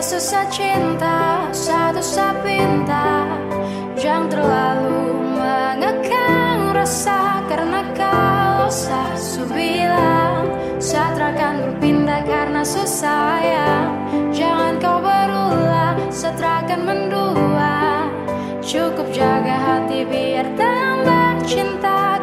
susah cinta, satu sapinta Jangan terlalu mengekang rasa Karena kau sah bilang Satrakan berpindah karena susah ya Jangan kau berulah, satrakan mendua Cukup jaga hati biar tambah cinta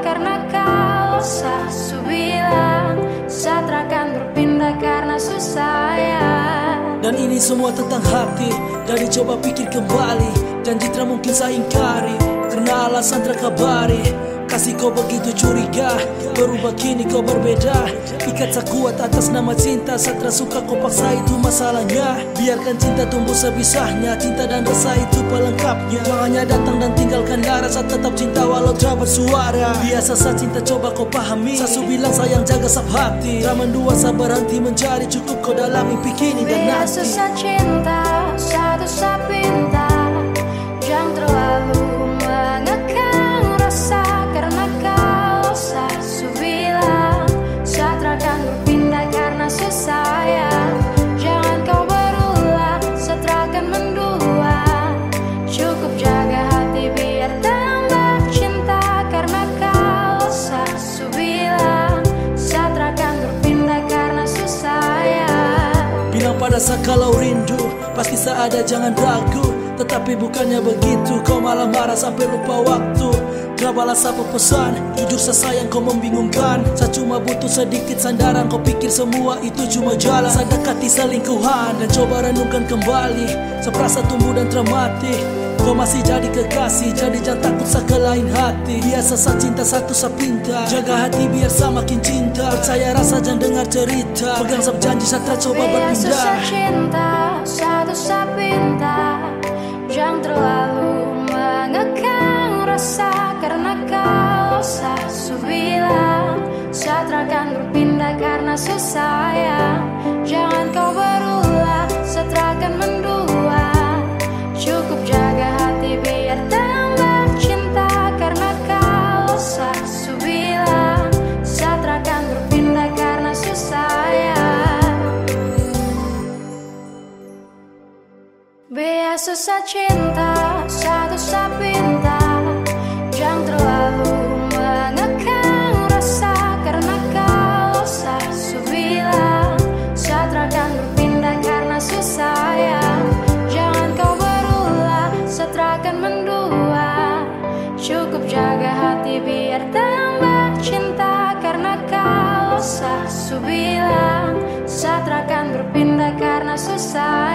ini semua tentang hati. Dari coba pikir kembali. Janji tak mungkin saya ingkari. Karena alasan terkabari Kasih kau begitu curiga Berubah kini kau berbeda. Ikat kuat atas nama cinta Satra suka kau paksa itu masalahnya. Biarkan cinta tumbuh sebisahnya Cinta dan rasa itu pelengkapnya. Makanya datang dan tinggalkan darah Saat tetap cinta walau tak bersuara. Biasa saat cinta coba kau pahami. Sasu bilang sayang jaga sab hati. Tak mendua sabar berhenti mencari Cukup kau dalam mimpi kini dan nanti Biasa cinta Saya kalau rindu Pasti saya ada jangan ragu. Tetapi bukannya begitu Kau malah marah sampai lupa waktu. Gak balas apa pesan Jujur saya sayang kau membingungkan. Saya cuma butuh sedikit sandaran Kau pikir semua itu cuma jalan. Saya dekati selingkuhan Dan coba renungkan kembali. Seperasa tumbuh dan termati Kau masih jadi kekasih Jadi jangan takut sa ke lain hati. Biasa sa cinta satu sa pinta Jaga hati biar sa makin cinta. Percaya rasa jangan dengar cerita. Pegang sab janji sa tak coba Biasa berpindah. cinta Satu sapinta Jangan terlalu mengekang rasa. Karena kau sah bilang Satrakan berpindah karena susah Susah cinta, satu sapinta Jangan terlalu mengekang rasa Karena kau sah bilang Satrakan berpindah karena susah ya. Jangan kau berulah, satrakan mendua Cukup jaga hati biar tambah cinta Karena kau sah bilang Satrakan berpindah karena susah